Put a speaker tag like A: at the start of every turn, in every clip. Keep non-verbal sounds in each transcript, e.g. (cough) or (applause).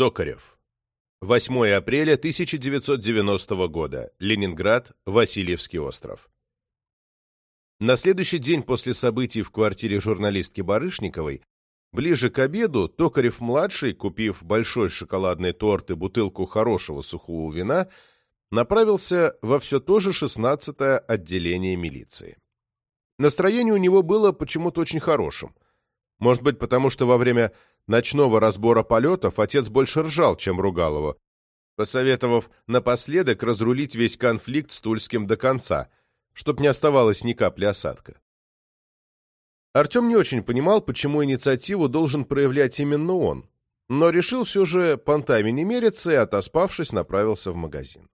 A: Токарев. 8 апреля 1990 года. Ленинград, Васильевский остров. На следующий день после событий в квартире журналистки Барышниковой, ближе к обеду, Токарев-младший, купив большой шоколадный торт и бутылку хорошего сухого вина, направился во все то же 16-е отделение милиции. Настроение у него было почему-то очень хорошим. Может быть, потому что во время ночного разбора полетов отец больше ржал, чем ругал его, посоветовав напоследок разрулить весь конфликт с Тульским до конца, чтоб не оставалось ни капли осадка. Артем не очень понимал, почему инициативу должен проявлять именно он, но решил все же понтами не мериться и, отоспавшись, направился в магазин.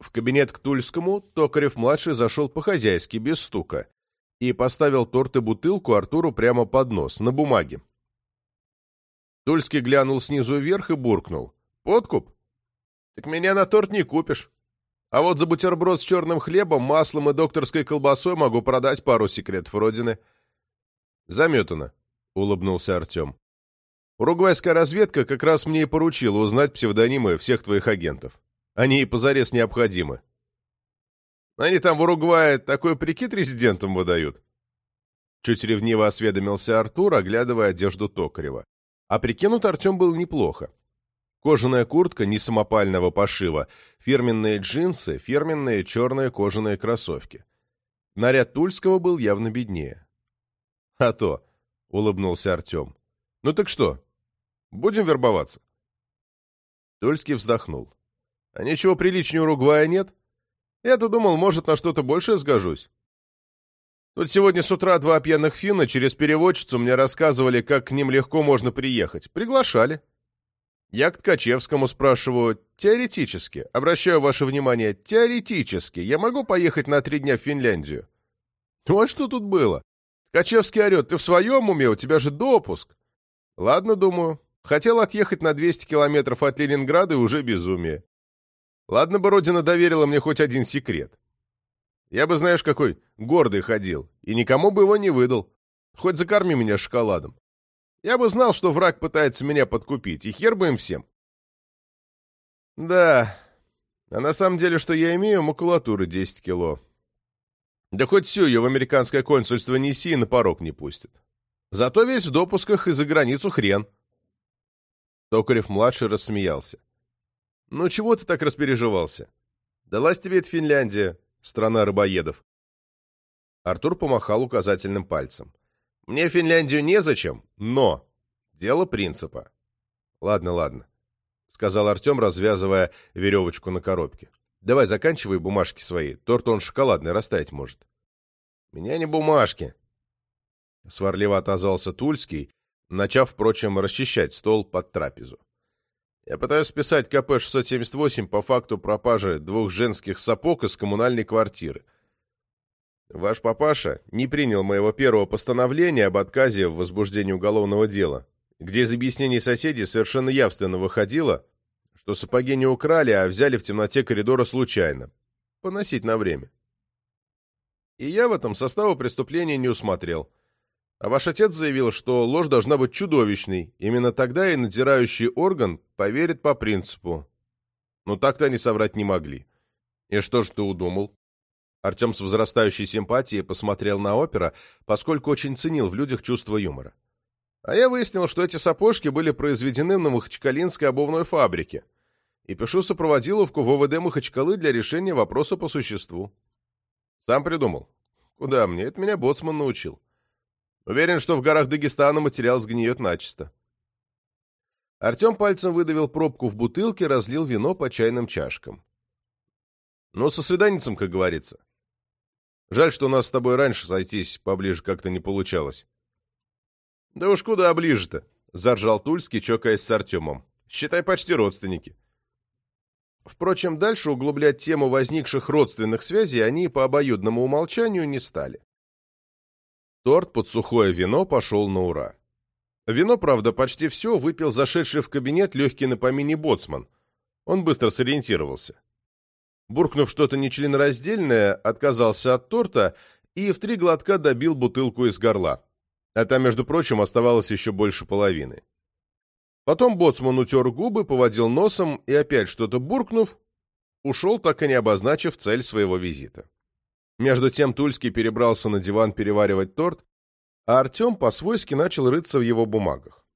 A: В кабинет к Тульскому Токарев-младший зашел по-хозяйски, без стука, и поставил торт и бутылку Артуру прямо под нос, на бумаге. Тульский глянул снизу вверх и буркнул. «Подкуп? Так меня на торт не купишь. А вот за бутерброд с черным хлебом, маслом и докторской колбасой могу продать пару секретов Родины». «Заметано», — улыбнулся Артем. «Уругвайская разведка как раз мне и поручила узнать псевдонимы всех твоих агентов. Они и позарез необходимы». «Они там в Уругвае такой прикид резидентам выдают?» Чуть ревниво осведомился Артур, оглядывая одежду Токарева. А прикинут Артем был неплохо. Кожаная куртка не самопального пошива, фирменные джинсы, фирменные черные кожаные кроссовки. Наряд Тульского был явно беднее. — А то, — улыбнулся Артем. — Ну так что, будем вербоваться? Тульский вздохнул. — А ничего приличнее Уругвая нет? Я-то думал, может, на что-то большее сгожусь. Тут сегодня с утра два пьяных финна через переводчицу мне рассказывали, как к ним легко можно приехать. Приглашали. Я к Ткачевскому спрашиваю, теоретически, обращаю ваше внимание, теоретически, я могу поехать на три дня в Финляндию? Ну а что тут было? Ткачевский орет, ты в своем уме, у тебя же допуск. Ладно, думаю, хотел отъехать на 200 километров от Ленинграда и уже безумие. Ладно бы Родина доверила мне хоть один секрет. Я бы, знаешь, какой гордый ходил, и никому бы его не выдал. Хоть закорми меня шоколадом. Я бы знал, что враг пытается меня подкупить, и хер бы им всем. Да, а на самом деле, что я имею, макулатуры 10 кило. Да хоть всю ее в американское консульство неси и на порог не пустят. Зато весь в допусках и за границу хрен. Токарев-младший рассмеялся. Ну чего ты так распереживался? Далась тебе эта Финляндия, страна рыбоедов. Артур помахал указательным пальцем. Мне Финляндию незачем, но... Дело принципа. Ладно, ладно, сказал Артем, развязывая веревочку на коробке. Давай заканчивай бумажки свои. Торт он шоколадный, растаять может. Меня не бумажки. Сварливо отозвался Тульский, начав, впрочем, расчищать стол под трапезу. Я пытаюсь списать КП-678 по факту пропажи двух женских сапог из коммунальной квартиры. Ваш папаша не принял моего первого постановления об отказе в возбуждении уголовного дела, где из объяснений соседей совершенно явственно выходило, что сапоги не украли, а взяли в темноте коридора случайно. Поносить на время. И я в этом состава преступления не усмотрел. А ваш отец заявил, что ложь должна быть чудовищной. Именно тогда и надзирающий орган поверит по принципу. Но так-то они соврать не могли. И что ж ты удумал? Артем с возрастающей симпатией посмотрел на опера, поскольку очень ценил в людях чувство юмора. А я выяснил, что эти сапожки были произведены на Махачкалинской обувной фабрике. И пишу сопроводиловку в ОВД Махачкалы для решения вопроса по существу. Сам придумал. Куда мне? Это меня боцман научил. Уверен, что в горах Дагестана материал сгниет начисто. Артем пальцем выдавил пробку в бутылке, разлил вино по чайным чашкам. Ну, со свиданицем, как говорится. Жаль, что у нас с тобой раньше сойтись поближе как-то не получалось. Да уж куда ближе-то, заржал Тульский, чокаясь с Артемом. Считай, почти родственники. Впрочем, дальше углублять тему возникших родственных связей они по обоюдному умолчанию не стали. Торт под сухое вино пошел на ура. Вино, правда, почти все выпил зашедший в кабинет легкий на помине боцман. Он быстро сориентировался. Буркнув что-то нечленораздельное, отказался от торта и в три глотка добил бутылку из горла. А там, между прочим, оставалось еще больше половины. Потом боцман утер губы, поводил носом и, опять что-то буркнув, ушел, так и не обозначив цель своего визита. Между тем Тульский перебрался на диван переваривать торт, а Артем по-свойски начал рыться в его бумагах.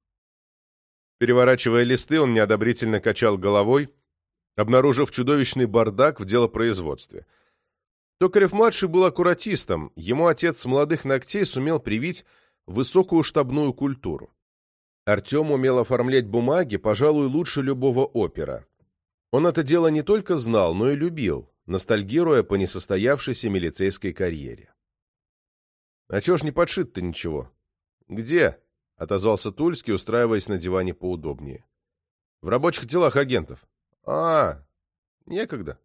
A: Переворачивая листы, он неодобрительно качал головой, обнаружив чудовищный бардак в делопроизводстве. Токарев-младший был аккуратистом, ему отец с молодых ногтей сумел привить высокую штабную культуру. Артем умел оформлять бумаги, пожалуй, лучше любого опера. Он это дело не только знал, но и любил, ностальгируя по несостоявшейся милицейской карьере. «А чё ж не подшит-то ничего?» «Где?» — отозвался Тульский, устраиваясь на диване поудобнее. «В рабочих делах агентов». «А, некогда».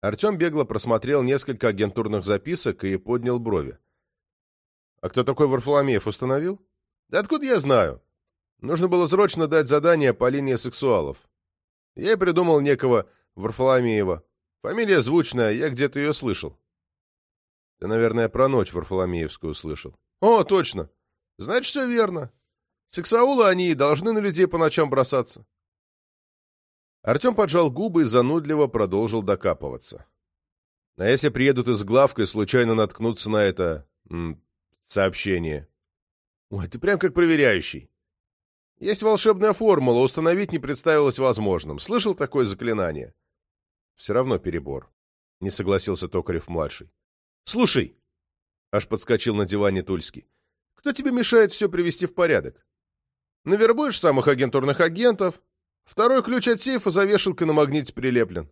A: Артем бегло просмотрел несколько агентурных записок и поднял брови. «А кто такой Варфоломеев установил?» «Да откуда я знаю? Нужно было срочно дать задание по линии сексуалов. Я и придумал некого Варфоломеева. Фамилия звучная, я где-то ее слышал. Ты, наверное, про ночь Варфоломеевскую слышал. О, точно. Значит, все верно. Сексаулы они и должны на людей по ночам бросаться. Артем поджал губы и занудливо продолжил докапываться. А если приедут из главка и случайно наткнуться на это... Сообщение? Ой, ты прям как проверяющий. Есть волшебная формула, установить не представилось возможным. Слышал такое заклинание? Все равно перебор. Не согласился Токарев-младший. Слушай, аж подскочил на диване Тульский, кто тебе мешает все привести в порядок? Навербуешь самых агентурных агентов, второй ключ от сейфа за вешалкой на магните прилеплен.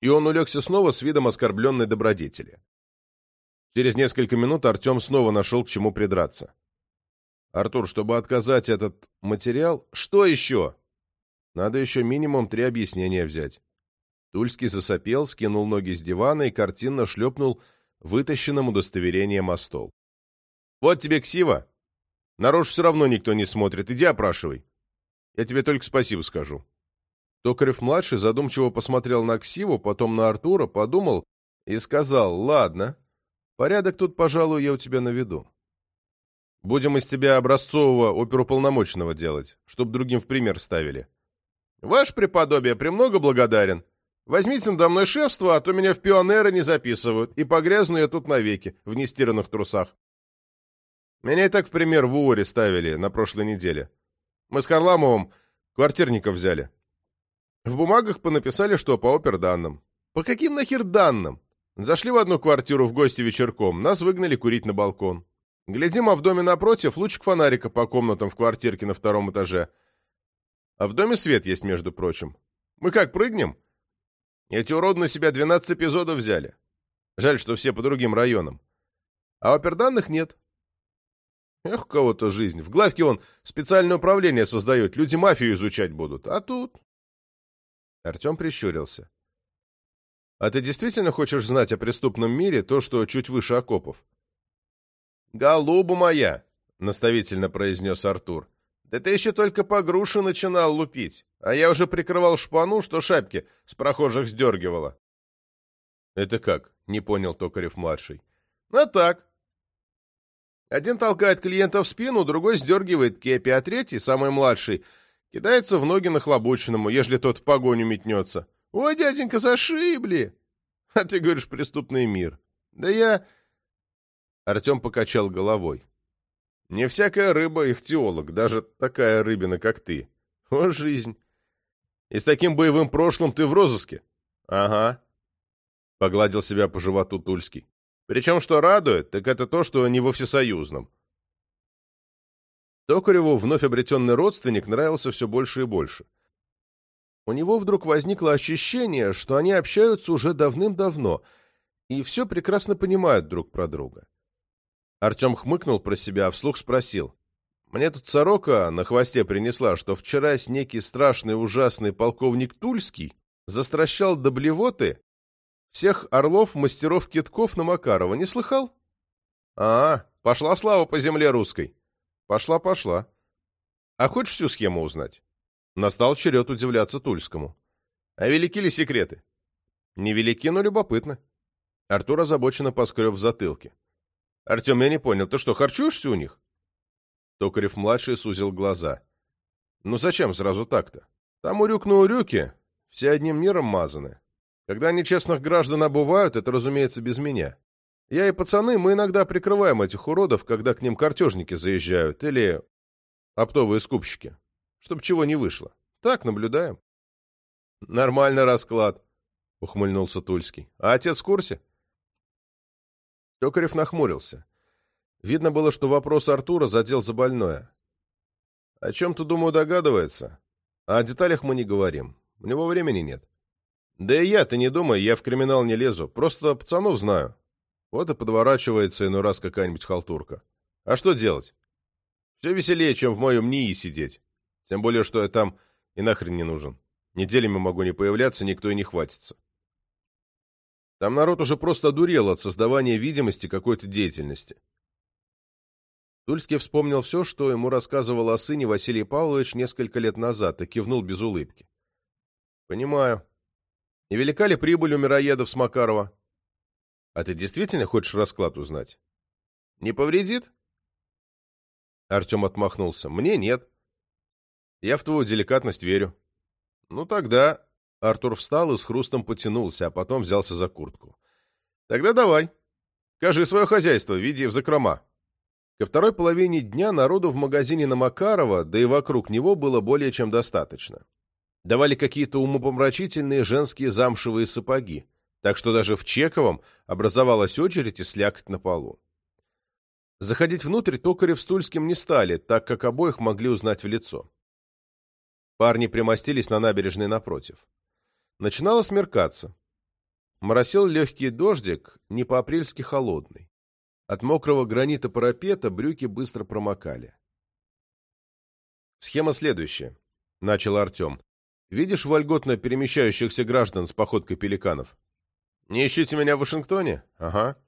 A: И он улегся снова с видом оскорбленной добродетели. Через несколько минут Артем снова нашел к чему придраться. Артур, чтобы отказать этот материал... Что еще? Надо еще минимум три объяснения взять. Тульский засопел, скинул ноги с дивана и картинно шлепнул вытащенным удостоверением о стол. «Вот тебе ксива. Наружу все равно никто не смотрит. Иди опрашивай. Я тебе только спасибо скажу». Токарев-младший задумчиво посмотрел на ксиву, потом на Артура, подумал и сказал, «Ладно, порядок тут, пожалуй, я у тебя наведу. Будем из тебя образцового оперуполномоченного делать, чтоб другим в пример ставили. Ваше преподобие премного благодарен. Возьмите надо мной шефство, а то меня в пионеры не записывают, и погрязну я тут навеки, в нестиранных трусах. Меня и так в пример в УОРе ставили на прошлой неделе. Мы с Харламовым квартирников взяли. В бумагах понаписали, что по оперданным. По каким нахер данным? Зашли в одну квартиру в гости вечерком, нас выгнали курить на балкон. Глядим, а в доме напротив лучик фонарика по комнатам в квартирке на втором этаже. А в доме свет есть, между прочим. Мы как, прыгнем? Эти уроды на себя 12 эпизодов взяли. Жаль, что все по другим районам. А оперданных нет. Эх, у кого-то жизнь. В главке он специальное управление создает, люди мафию изучать будут. А тут... Артем прищурился. А ты действительно хочешь знать о преступном мире то, что чуть выше окопов? «Голуба моя!» — наставительно произнес Артур. «Да ты еще только по груши начинал лупить, а я уже прикрывал шпану, что шапки с прохожих сдергивала». «Это как?» — не понял Токарев-младший. «Ну так. Один толкает клиента в спину, другой сдергивает кепи, а третий, самый младший, кидается в ноги нахлобученному, ежели тот в погоню метнется. «Ой, дяденька, зашибли!» А ты говоришь, преступный мир. Да я... Артем покачал головой. «Не всякая рыба ихтиолог, даже такая рыбина, как ты. О, жизнь! И с таким боевым прошлым ты в розыске?» «Ага», — погладил себя по животу Тульский. «Причем, что радует, так это то, что не во всесоюзном». Токареву вновь обретенный родственник нравился все больше и больше. У него вдруг возникло ощущение, что они общаются уже давным-давно и все прекрасно понимают друг про друга. Артем хмыкнул про себя, а вслух спросил. «Мне тут сорока на хвосте принесла, что вчера некий страшный ужасный полковник Тульский застращал до блевоты всех орлов-мастеров-китков на Макарова. Не слыхал?» «А, пошла слава по земле русской». «Пошла, пошла. А хочешь всю схему узнать?» Настал черед удивляться Тульскому. «А велики ли секреты?» «Невелики, но любопытны». Артур озабоченно поскреб в затылке. Артем, я не понял, ты что, харчуешься у них? Токарев-младший сузил глаза. Ну зачем сразу так-то? Там урюк на урюке, все одним миром мазаны. Когда нечестных граждан обувают, это, разумеется, без меня. Я и пацаны, мы иногда прикрываем этих уродов, когда к ним картежники заезжают, или оптовые скупщики, чтобы чего не вышло. Так, наблюдаем. Нормальный расклад, ухмыльнулся Тульский. А отец в курсе? Токарев нахмурился. Видно было, что вопрос Артура задел за больное. О чем-то, думаю, догадывается. А о деталях мы не говорим. У него времени нет. Да и я, ты не думай, я в криминал не лезу. Просто пацанов знаю. Вот и подворачивается иной раз какая-нибудь халтурка. А что делать? Все веселее, чем в моем НИИ сидеть. Тем более, что я там и нахрен не нужен. Неделями могу не появляться, никто и не хватится. Там народ уже просто одурел от создавания видимости какой-то деятельности. Тульский вспомнил все, что ему рассказывал о сыне Василий Павлович несколько лет назад, и кивнул без улыбки. «Понимаю. И велика ли прибыль у мироедов с Макарова? А ты действительно хочешь расклад узнать? Не повредит?» Артем отмахнулся. «Мне нет. Я в твою деликатность верю». «Ну тогда...» Артур встал и с хрустом потянулся, а потом взялся за куртку. «Тогда давай. Кажи свое хозяйство, веди в закрома». Ко второй половине дня народу в магазине на Макарова, да и вокруг него было более чем достаточно. Давали какие-то умопомрачительные женские замшевые сапоги, так что даже в Чековом образовалась очередь и слякоть на полу. Заходить внутрь Токарев с Тульским не стали, так как обоих могли узнать в лицо. Парни примостились на набережной напротив. Начинало смеркаться. Моросил легкий дождик, не по-апрельски холодный. От мокрого гранита парапета брюки быстро промокали. «Схема следующая», — начал Артем. «Видишь вольготно перемещающихся граждан с походкой пеликанов?» «Не ищите меня в Вашингтоне?» «Ага».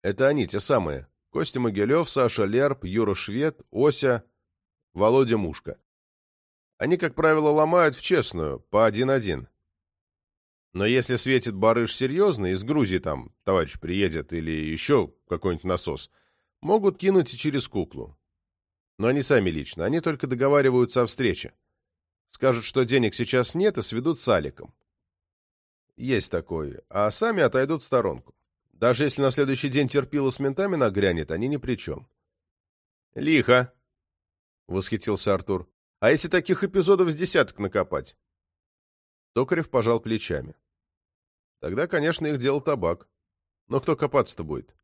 A: «Это они, те самые. Костя Могилев, Саша Лерп, Юра Швед, Ося, Володя Мушка. Они, как правило, ломают в честную, по один-один. Но если светит барыш серьезно, из Грузии там товарищ приедет или еще какой-нибудь насос, могут кинуть и через куклу. Но они сами лично, они только договариваются о встрече. Скажут, что денег сейчас нет, и сведут с Аликом. Есть такой, а сами отойдут в сторонку. Даже если на следующий день терпило с ментами нагрянет, они ни при чем. «Лихо!» — восхитился Артур. «А если таких эпизодов с десяток накопать?» Токарев пожал плечами. Тогда, конечно, их делал табак. Но кто копаться-то будет?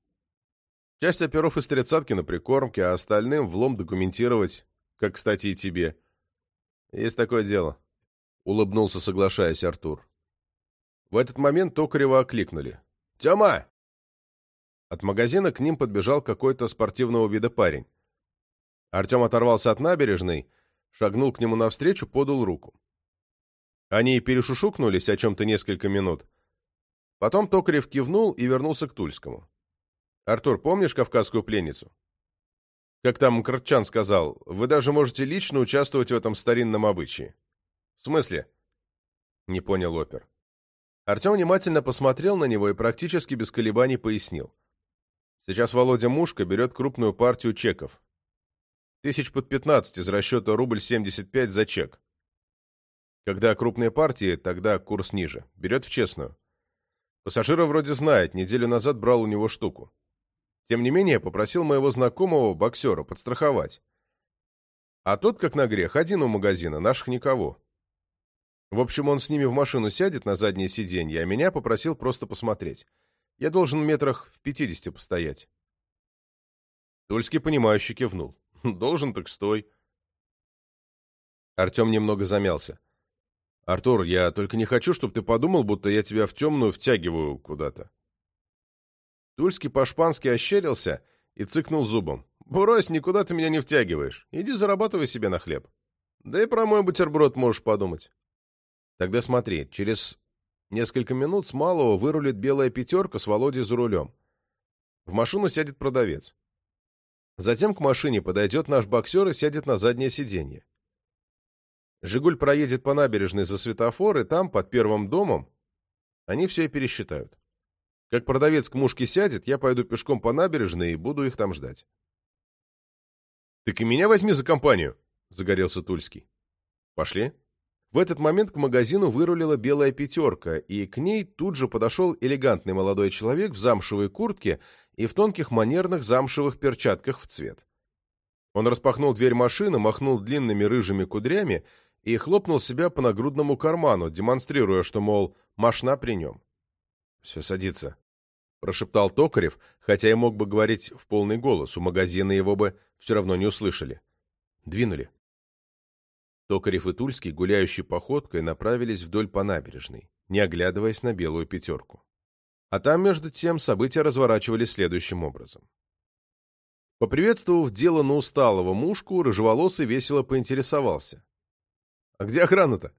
A: Часть оперов из тридцатки на прикормке, а остальным влом документировать, как, кстати, и тебе. Есть такое дело. Улыбнулся, соглашаясь Артур. В этот момент Токарева окликнули. «Тема!» От магазина к ним подбежал какой-то спортивного вида парень. Артем оторвался от набережной, шагнул к нему навстречу, подал руку. Они перешушукнулись о чем-то несколько минут, Потом Токарев кивнул и вернулся к Тульскому. «Артур, помнишь кавказскую пленницу?» «Как там Кротчан сказал, вы даже можете лично участвовать в этом старинном обычае». «В смысле?» Не понял опер. Артем внимательно посмотрел на него и практически без колебаний пояснил. Сейчас Володя Мушка берет крупную партию чеков. Тысяч под 15 из расчета рубль 75 за чек. Когда крупные партии, тогда курс ниже. Берет в честную. Пассажира вроде знает, неделю назад брал у него штуку. Тем не менее, попросил моего знакомого боксера подстраховать. А тот, как на грех, один у магазина, наших никого. В общем, он с ними в машину сядет на заднее сиденье, а меня попросил просто посмотреть. Я должен метрах в пятидесяти постоять. Тульский, понимающе кивнул. (laughs) «Должен, так стой». Артем немного замялся. «Артур, я только не хочу, чтобы ты подумал, будто я тебя в темную втягиваю куда-то». Тульский по-шпански ощерился и цыкнул зубом. «Брось, никуда ты меня не втягиваешь. Иди зарабатывай себе на хлеб. Да и про мой бутерброд можешь подумать». «Тогда смотри, через несколько минут с малого вырулит белая пятерка с Володей за рулем. В машину сядет продавец. Затем к машине подойдет наш боксер и сядет на заднее сиденье. Жигуль проедет по набережной за светофор, и там, под первым домом, они все и пересчитают. Как продавец к мушке сядет, я пойду пешком по набережной и буду их там ждать. — Так и меня возьми за компанию, — загорелся Тульский. Пошли. В этот момент к магазину вырулила белая пятерка, и к ней тут же подошел элегантный молодой человек в замшевой куртке и в тонких манерных замшевых перчатках в цвет. Он распахнул дверь машины, махнул длинными рыжими кудрями и хлопнул себя по нагрудному карману, демонстрируя, что, мол, машина при нем. «Все садится», — прошептал Токарев, хотя и мог бы говорить в полный голос, у магазина его бы все равно не услышали. «Двинули». Токарев и Тульский, гуляющей походкой, направились вдоль по набережной, не оглядываясь на белую пятерку. А там, между тем, события разворачивались следующим образом. Поприветствовав дело на усталого мушку, рыжеволосый весело поинтересовался. «А где охрана-то?»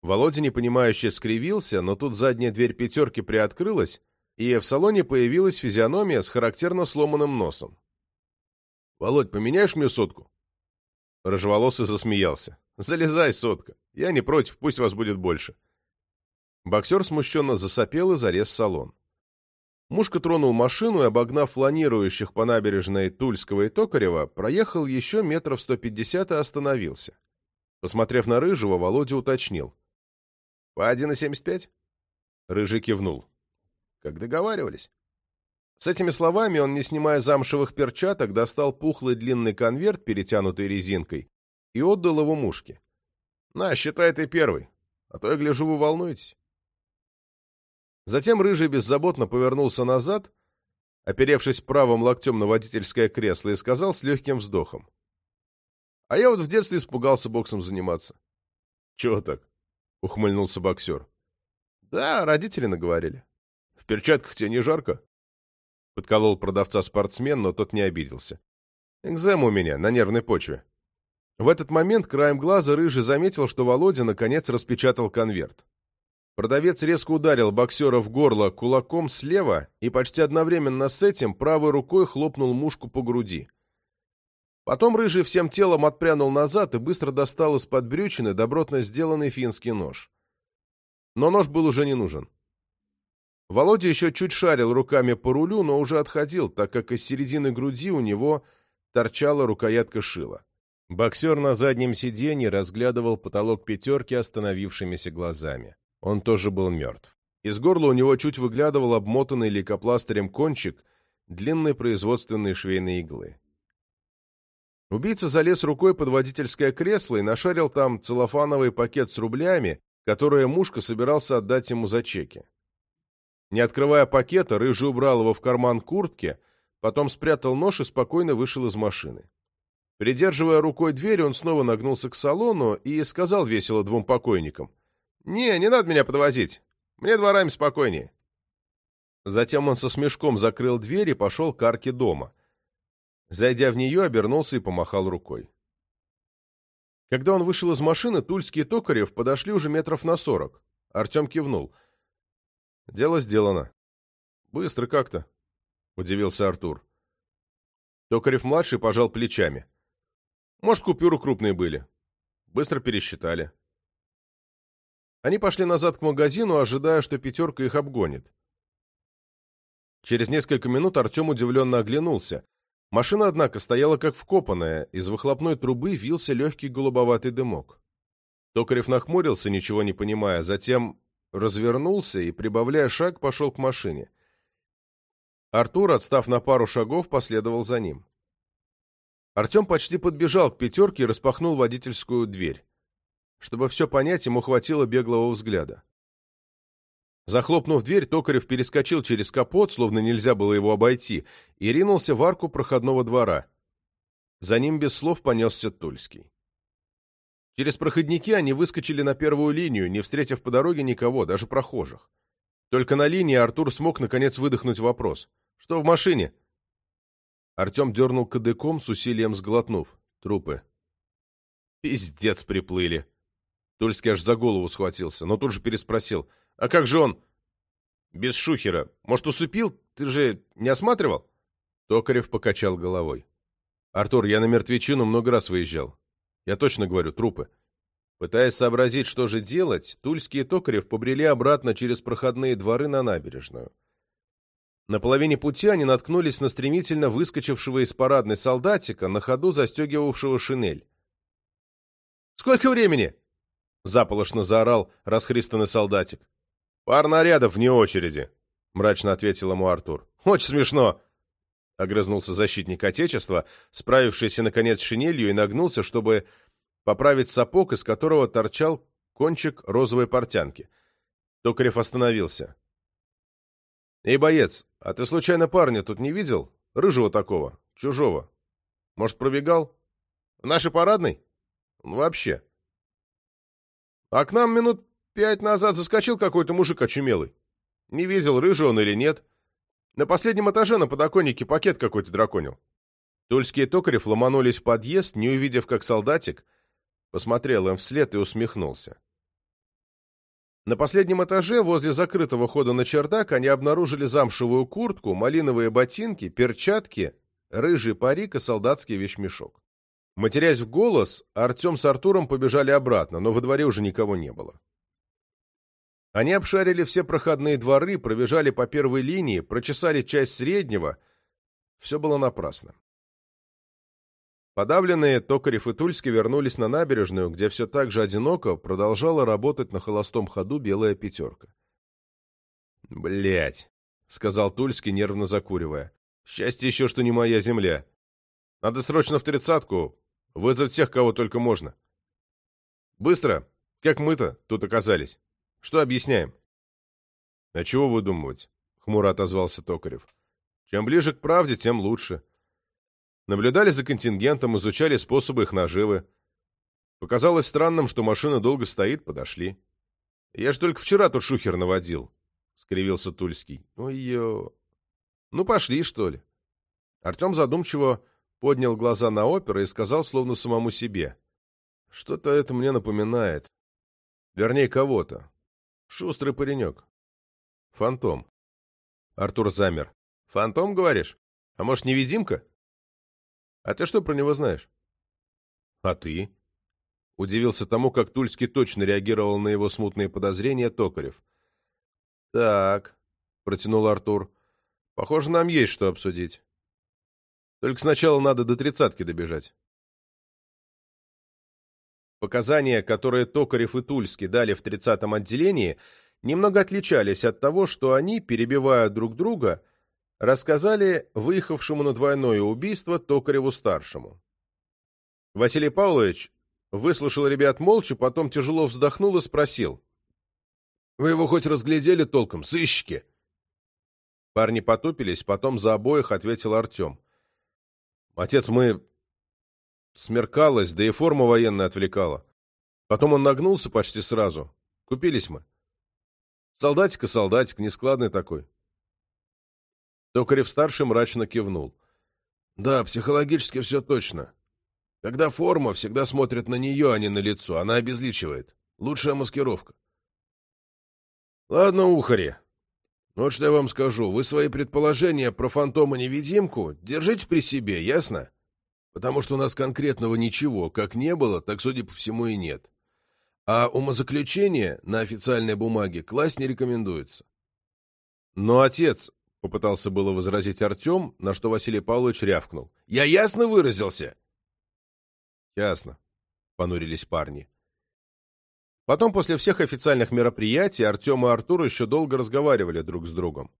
A: Володя непонимающе скривился, но тут задняя дверь пятерки приоткрылась, и в салоне появилась физиономия с характерно сломанным носом. «Володь, поменяешь мне сотку?» Рыжеволосый засмеялся. «Залезай, сотка. Я не против, пусть вас будет больше». Боксер смущенно засопел и залез в салон. Мушка тронул машину и, обогнав фланирующих по набережной Тульского и Токарева, проехал еще метров сто пятьдесят и остановился. Посмотрев на Рыжего, Володя уточнил. «По один и семьдесят пять?» Рыжий кивнул. «Как договаривались». С этими словами он, не снимая замшевых перчаток, достал пухлый длинный конверт, перетянутый резинкой, и отдал его мушке. «На, считай ты первый, а то я гляжу, вы волнуетесь». Затем Рыжий беззаботно повернулся назад, оперевшись правым локтем на водительское кресло, и сказал с легким вздохом. «А я вот в детстве испугался боксом заниматься». «Чего так?» — ухмыльнулся боксер. «Да, родители наговорили. В перчатках тебе не жарко?» Подколол продавца спортсмен, но тот не обиделся. «Экзема у меня, на нервной почве». В этот момент краем глаза Рыжий заметил, что Володя наконец распечатал конверт. Продавец резко ударил боксера в горло кулаком слева и почти одновременно с этим правой рукой хлопнул мушку по груди. Потом Рыжий всем телом отпрянул назад и быстро достал из-под брючины добротно сделанный финский нож. Но нож был уже не нужен. Володя еще чуть шарил руками по рулю, но уже отходил, так как из середины груди у него торчала рукоятка шила. Боксер на заднем сиденье разглядывал потолок пятерки остановившимися глазами. Он тоже был мертв. Из горла у него чуть выглядывал обмотанный лейкопластырем кончик длинной производственной швейной иглы. Убийца залез рукой под водительское кресло и нашарил там целлофановый пакет с рублями, которые Мушка собирался отдать ему за чеки. Не открывая пакета, Рыжий убрал его в карман куртки, потом спрятал нож и спокойно вышел из машины. Придерживая рукой дверь, он снова нагнулся к салону и сказал весело двум покойникам. «Не, не надо меня подвозить. Мне дворами спокойнее». Затем он со смешком закрыл дверь и пошел к арке дома. Зайдя в нее, обернулся и помахал рукой. Когда он вышел из машины, Тульский и Токарев подошли уже метров на сорок. Артем кивнул — Дело сделано. Быстро как-то, удивился Артур. Токарев-младший пожал плечами. Может, купюры крупные были. Быстро пересчитали. Они пошли назад к магазину, ожидая, что пятерка их обгонит. Через несколько минут Артем удивленно оглянулся. Машина, однако, стояла как вкопанная, из выхлопной трубы вился легкий голубоватый дымок. Токарев нахмурился, ничего не понимая, затем развернулся и, прибавляя шаг, пошел к машине. Артур, отстав на пару шагов, последовал за ним. Артем почти подбежал к пятерке и распахнул водительскую дверь. Чтобы все понять, ему хватило беглого взгляда. Захлопнув дверь, Токарев перескочил через капот, словно нельзя было его обойти, и ринулся в арку проходного двора. За ним без слов понесся Тульский. Через проходники они выскочили на первую линию, не встретив по дороге никого, даже прохожих. Только на линии Артур смог наконец выдохнуть вопрос. «Что в машине?» Артем дернул кадыком, с усилием сглотнув. Трупы. «Пиздец приплыли!» Тульский аж за голову схватился, но тут же переспросил. «А как же он?» «Без шухера. Может, усыпил? Ты же не осматривал?» Токарев покачал головой. «Артур, я на мертвечину много раз выезжал. Я точно говорю, трупы. Пытаясь сообразить, что же делать, Тульский и Токарев побрели обратно через проходные дворы на набережную. На половине пути они наткнулись на стремительно выскочившего из парадной солдатика, на ходу застегивавшего шинель. Сколько времени?» — заполошно заорал расхристанный солдатик. «Пар нарядов вне очереди», — мрачно ответил ему Артур. «Очень смешно!» — огрызнулся защитник Отечества, справившийся, наконец, шинелью, и нагнулся, чтобы поправить сапог, из которого торчал кончик розовой портянки. Токарев остановился. «Эй, боец, а ты случайно парня тут не видел? Рыжего такого, чужого. Может, пробегал? В нашей парадной? Вообще. А к нам минут пять назад заскочил какой-то мужик очумелый. Не видел, рыжий он или нет. На последнем этаже на подоконнике пакет какой-то драконил. Тульский и Токарев ломанулись в подъезд, не увидев, как солдатик, посмотрел им вслед и усмехнулся. На последнем этаже, возле закрытого хода на чердак, они обнаружили замшевую куртку, малиновые ботинки, перчатки, рыжий парик и солдатский вещмешок. Матерясь в голос, Артем с Артуром побежали обратно, но во дворе уже никого не было. Они обшарили все проходные дворы, пробежали по первой линии, прочесали часть среднего. Все было напрасно. Подавленные Токарев и Тульский вернулись на набережную, где все так же одиноко продолжала работать на холостом ходу белая пятерка. Блять, сказал Тульский, нервно закуривая. «Счастье еще, что не моя земля. Надо срочно в тридцатку, вызвать всех, кого только можно. Быстро, как мы-то тут оказались. Что объясняем?» «А чего выдумывать?» — хмуро отозвался Токарев. «Чем ближе к правде, тем лучше». Наблюдали за контингентом, изучали способы их наживы. Показалось странным, что машина долго стоит, подошли. Я ж только вчера тут шухер наводил, — скривился Тульский. Ой-ё. Ну, пошли, что ли. Артем задумчиво поднял глаза на опера и сказал, словно самому себе. Что-то это мне напоминает. Вернее, кого-то. Шустрый паренек. Фантом. Артур замер. Фантом, говоришь? А может, невидимка? А ты что про него знаешь? А ты? Удивился тому, как Тульский точно реагировал на его смутные подозрения Токарев. Так, протянул Артур. Похоже, нам есть что обсудить. Только сначала надо до тридцатки добежать. Показания, которые Токарев и Тульский дали в тридцатом отделении, немного отличались от того, что они, перебивая друг друга, рассказали выехавшему на двойное убийство Токареву-старшему. Василий Павлович выслушал ребят молча, потом тяжело вздохнул и спросил. «Вы его хоть разглядели толком, сыщики?» Парни потупились, потом за обоих ответил Артем. «Отец, мы...» Смеркалось, да и форма военная отвлекала. Потом он нагнулся почти сразу. Купились мы. Солдатик-солдатик, нескладный такой. Токарев-старший мрачно кивнул. «Да, психологически все точно. Когда форма, всегда смотрят на нее, а не на лицо. Она обезличивает. Лучшая маскировка». «Ладно, ухари. Вот что я вам скажу. Вы свои предположения про фантома-невидимку держите при себе, ясно? Потому что у нас конкретного ничего, как не было, так, судя по всему, и нет. А умозаключение на официальной бумаге класть не рекомендуется». «Но, отец, Попытался было возразить Артем, на что Василий Павлович рявкнул. «Я ясно выразился?» «Ясно», — понурились парни. Потом, после всех официальных мероприятий, Артем и Артур еще долго разговаривали друг с другом.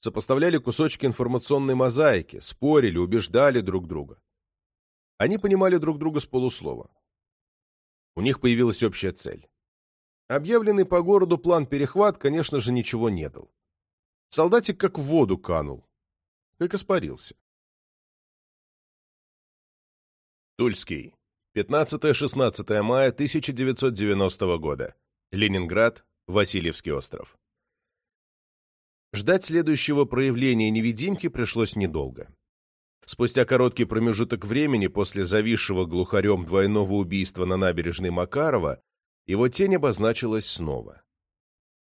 A: Сопоставляли кусочки информационной мозаики, спорили, убеждали друг друга. Они понимали друг друга с полуслова. У них появилась общая цель. Объявленный по городу план перехват, конечно же, ничего не дал. Солдатик как в воду канул, как испарился. Тульский. 15-16 мая 1990 года. Ленинград, Васильевский остров. Ждать следующего проявления невидимки пришлось недолго. Спустя короткий промежуток времени после зависшего глухарем двойного убийства на набережной Макарова его тень обозначилась снова.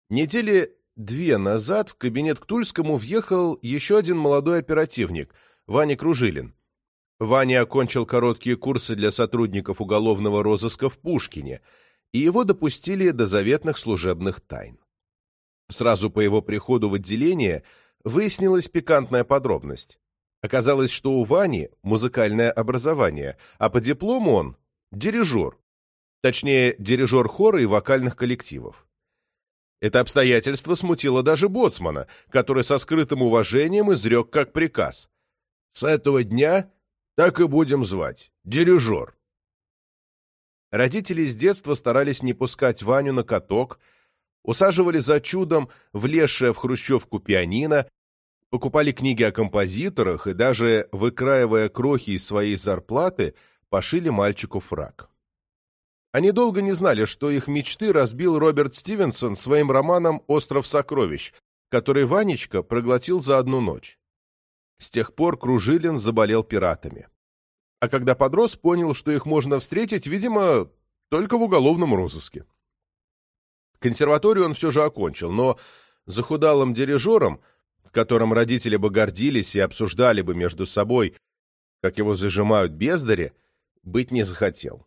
A: Недели две назад в кабинет к Тульскому въехал еще один молодой оперативник, Ваня Кружилин. Ваня окончил короткие курсы для сотрудников уголовного розыска в Пушкине, и его допустили до заветных служебных тайн. Сразу по его приходу в отделение выяснилась пикантная подробность. Оказалось, что у Вани музыкальное образование, а по диплому он – дирижер. Точнее, дирижер хора и вокальных коллективов. Это обстоятельство смутило даже боцмана, который со скрытым уважением изрек как приказ. «С этого дня так и будем звать. Дирижер». Родители с детства старались не пускать Ваню на каток, усаживали за чудом влезшее в хрущевку пианино, покупали книги о композиторах и даже, выкраивая крохи из своей зарплаты, пошили мальчику фраг. Они долго не знали, что их мечты разбил Роберт Стивенсон своим романом «Остров сокровищ», который Ванечка проглотил за одну ночь. С тех пор Кружилин заболел пиратами. А когда подрос, понял, что их можно встретить, видимо, только в уголовном розыске. Консерваторию он все же окончил, но захудалым дирижером, которым родители бы гордились и обсуждали бы между собой, как его зажимают бездари, быть не захотел.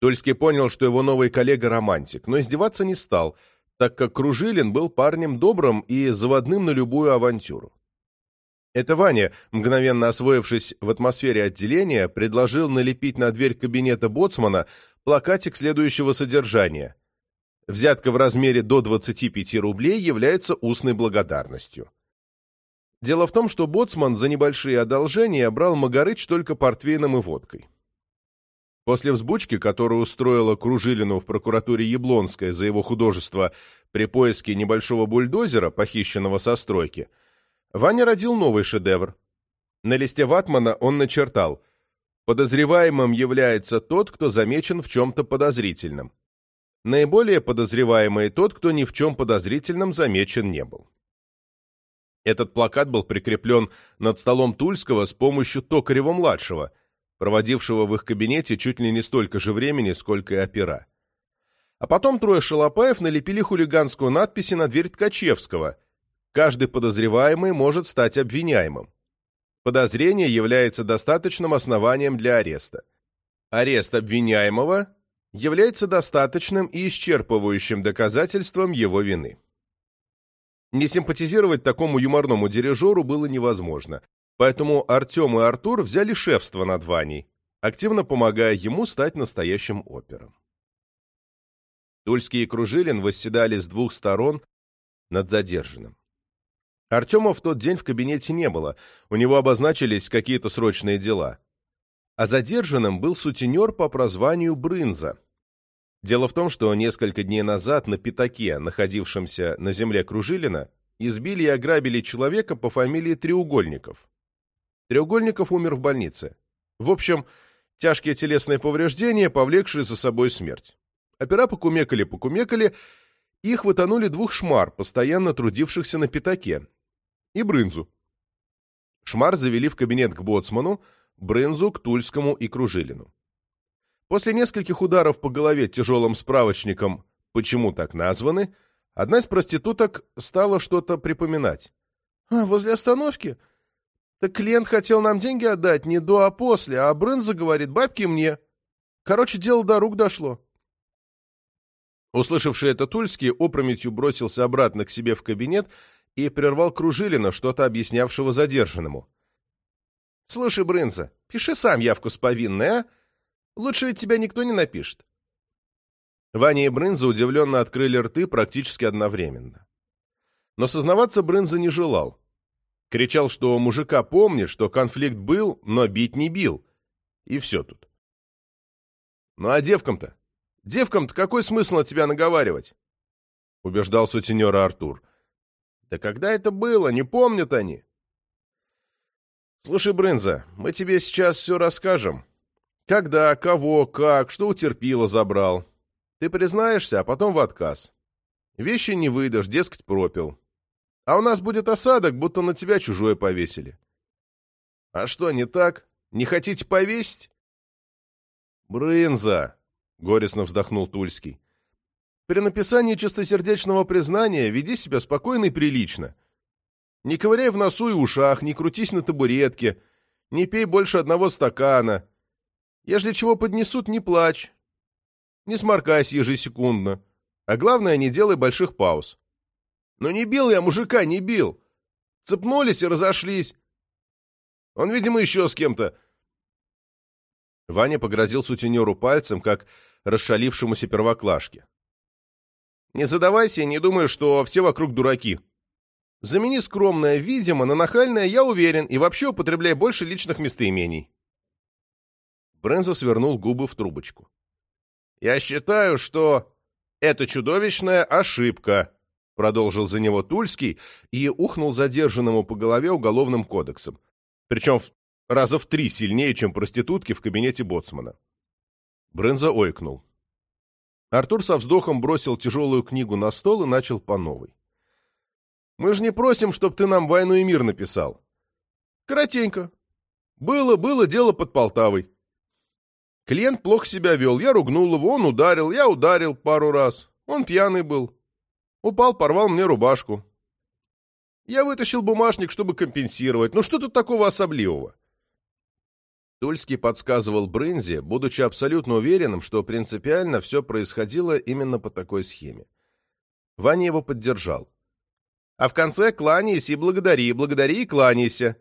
A: Тульский понял, что его новый коллега романтик, но издеваться не стал, так как Кружилин был парнем добрым и заводным на любую авантюру. Это Ваня, мгновенно освоившись в атмосфере отделения, предложил налепить на дверь кабинета боцмана плакатик следующего содержания. Взятка в размере до 25 рублей является устной благодарностью. Дело в том, что боцман за небольшие одолжения брал Магарыч только портвейном и водкой. После взбучки, которую устроила Кружилину в прокуратуре Яблонская за его художество при поиске небольшого бульдозера, похищенного со стройки, Ваня родил новый шедевр. На листе ватмана он начертал «Подозреваемым является тот, кто замечен в чем-то подозрительном. Наиболее подозреваемый тот, кто ни в чем подозрительном замечен не был». Этот плакат был прикреплен над столом Тульского с помощью Токарева-младшего – проводившего в их кабинете чуть ли не столько же времени, сколько и опера. А потом трое шалопаев налепили хулиганскую надпись на дверь Ткачевского «Каждый подозреваемый может стать обвиняемым». Подозрение является достаточным основанием для ареста. Арест обвиняемого является достаточным и исчерпывающим доказательством его вины. Не симпатизировать такому юморному дирижеру было невозможно, Поэтому Артем и Артур взяли шефство над Ваней, активно помогая ему стать настоящим опером. Тульский и Кружилин восседали с двух сторон над задержанным. Артема в тот день в кабинете не было, у него обозначились какие-то срочные дела. А задержанным был сутенер по прозванию Брынза. Дело в том, что несколько дней назад на пятаке, находившемся на земле Кружилина, избили и ограбили человека по фамилии Треугольников. Треугольников умер в больнице. В общем, тяжкие телесные повреждения, повлекшие за собой смерть. Опера покумекали-покумекали, их вытонули двух шмар, постоянно трудившихся на пятаке, и брынзу. Шмар завели в кабинет к боцману, брынзу к Тульскому и Кружилину. После нескольких ударов по голове тяжелым справочником «почему так названы», одна из проституток стала что-то припоминать. «А, возле остановки? Так клиент хотел нам деньги отдать не до, а после, а Брынза говорит, бабки мне. Короче, дело до рук дошло. Услышавший это Тульский опрометью бросился обратно к себе в кабинет и прервал Кружилина, что-то объяснявшего задержанному. — Слушай, Брынза, пиши сам явку с повинной, а? Лучше ведь тебя никто не напишет. Ваня и Брынза удивленно открыли рты практически одновременно. Но сознаваться Брынза не желал. Кричал, что мужика помнит, что конфликт был, но бить не бил. И все тут. Ну а девкам-то? Девкам-то какой смысл на тебя наговаривать? Убеждал сутенера Артур. Да когда это было? Не помнят они. Слушай, Брынза, мы тебе сейчас все расскажем. Когда, кого, как, что утерпила, забрал. Ты признаешься, а потом в отказ. Вещи не выдашь, дескать, пропил. А у нас будет осадок, будто на тебя чужое повесили. А что, не так? Не хотите повесить? Брынза, — горестно вздохнул Тульский. При написании чистосердечного признания веди себя спокойно и прилично. Не ковыряй в носу и ушах, не крутись на табуретке, не пей больше одного стакана. Ежели чего поднесут, не плачь. Не сморкайся ежесекундно. А главное, не делай больших пауз. Но не бил я мужика, не бил. Цепнулись и разошлись. Он, видимо, еще с кем-то. Ваня погрозил сутенеру пальцем, как расшалившемуся первоклашке. «Не задавайся и не думай, что все вокруг дураки. Замени скромное «видимо» на нахальное «я уверен» и вообще употребляй больше личных местоимений». Брензо свернул губы в трубочку. «Я считаю, что это чудовищная ошибка», продолжил за него Тульский и ухнул задержанному по голове уголовным кодексом. Причем в раза в три сильнее, чем проститутки в кабинете боцмана. Брынза ойкнул. Артур со вздохом бросил тяжелую книгу на стол и начал по новой. «Мы же не просим, чтоб ты нам «Войну и мир» написал. Коротенько. Было, было дело под Полтавой. Клиент плохо себя вел, я ругнул его, он ударил, я ударил пару раз. Он пьяный был. Упал, порвал мне рубашку. Я вытащил бумажник, чтобы компенсировать. Ну что тут такого особливого? Тульский подсказывал Брынзе, будучи абсолютно уверенным, что принципиально все происходило именно по такой схеме. Ваня его поддержал. А в конце кланяйся и благодари, благодари и кланяйся.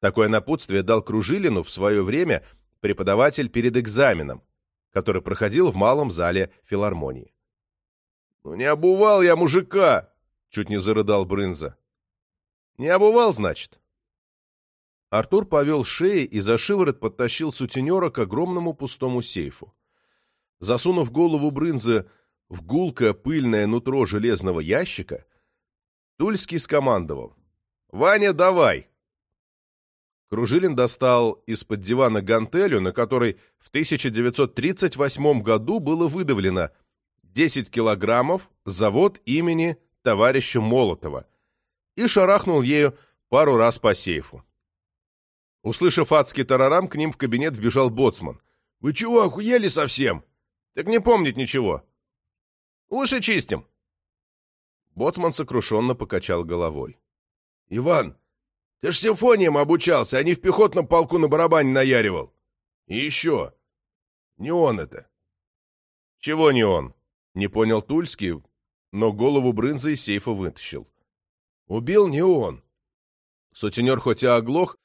A: Такое напутствие дал Кружилину в свое время преподаватель перед экзаменом, который проходил в малом зале филармонии. «Ну не обувал я мужика!» — чуть не зарыдал Брынза. «Не обувал, значит?» Артур повел шеи и за шиворот подтащил сутенера к огромному пустому сейфу. Засунув голову Брынзы в гулкое пыльное нутро железного ящика, Тульский скомандовал. «Ваня, давай!» Кружилин достал из-под дивана гантелю, на которой в 1938 году было выдавлено 10 килограммов завод имени товарища Молотова и шарахнул ею пару раз по сейфу. Услышав адский тарарам, к ним в кабинет вбежал боцман. «Вы чего, охуели совсем?» «Так не помнит ничего». «Уши чистим». Боцман сокрушенно покачал головой. «Иван, ты ж симфониям обучался, а не в пехотном полку на барабане наяривал. И еще. Не он это». «Чего не он?» Не понял Тульский, но голову Брынза из сейфа вытащил. Убил не он. Сутенер хоть и оглох,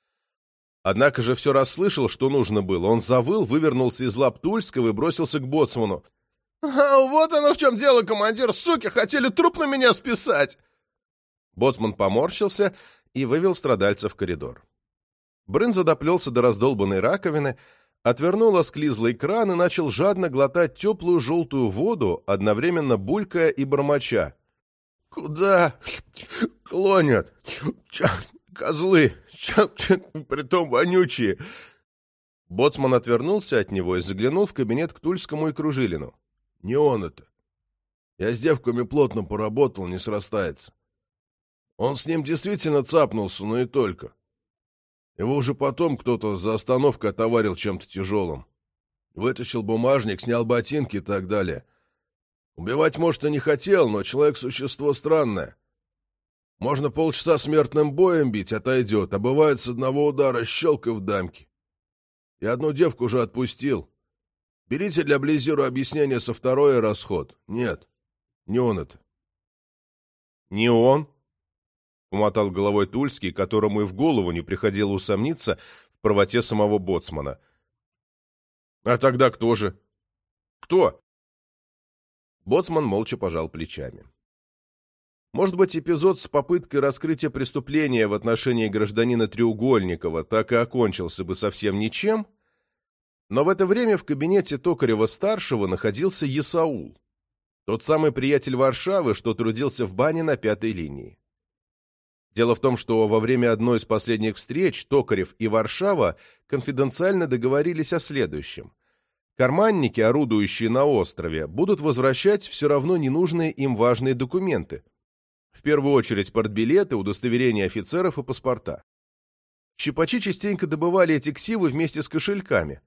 A: однако же все расслышал, что нужно было. Он завыл, вывернулся из лап Тульского и бросился к боцману. «А, вот оно в чем дело, командир! Суки, хотели труп на меня списать!» Боцман поморщился и вывел страдальца в коридор. Брынза доплелся до раздолбанной раковины, отвернул осклизлый кран и начал жадно глотать теплую желтую воду, одновременно булькая и бормоча. «Куда клонят? Козлы, притом вонючие!» Боцман отвернулся от него и заглянул в кабинет к Тульскому и Кружилину. «Не он это. Я с девками плотно поработал, не срастается. Он с ним действительно цапнулся, но и только. Его уже потом кто-то за остановкой отоварил чем-то тяжелым. Вытащил бумажник, снял ботинки и так далее. Убивать, может, и не хотел, но человек — существо странное. Можно полчаса смертным боем бить, отойдет, а бывает с одного удара щелка в дамке. И одну девку уже отпустил. Берите для Близиру объяснение со второй расход. Нет, не он это.
B: Не он? — умотал головой Тульский, которому и в голову не приходило усомниться в правоте самого боцмана.
A: «А тогда кто же?» «Кто?»
B: Боцман молча пожал плечами. Может быть, эпизод с попыткой раскрытия преступления в отношении гражданина Треугольникова так и окончился бы совсем ничем, но в это время в кабинете Токарева-старшего находился Есаул, тот самый приятель Варшавы, что трудился в бане на пятой линии. Дело в том, что во время одной из последних встреч Токарев и Варшава конфиденциально договорились о следующем. Карманники, орудующие на острове, будут возвращать все равно ненужные им важные документы. В первую очередь портбилеты, удостоверения офицеров и паспорта. Щипачи частенько добывали эти ксивы вместе с кошельками,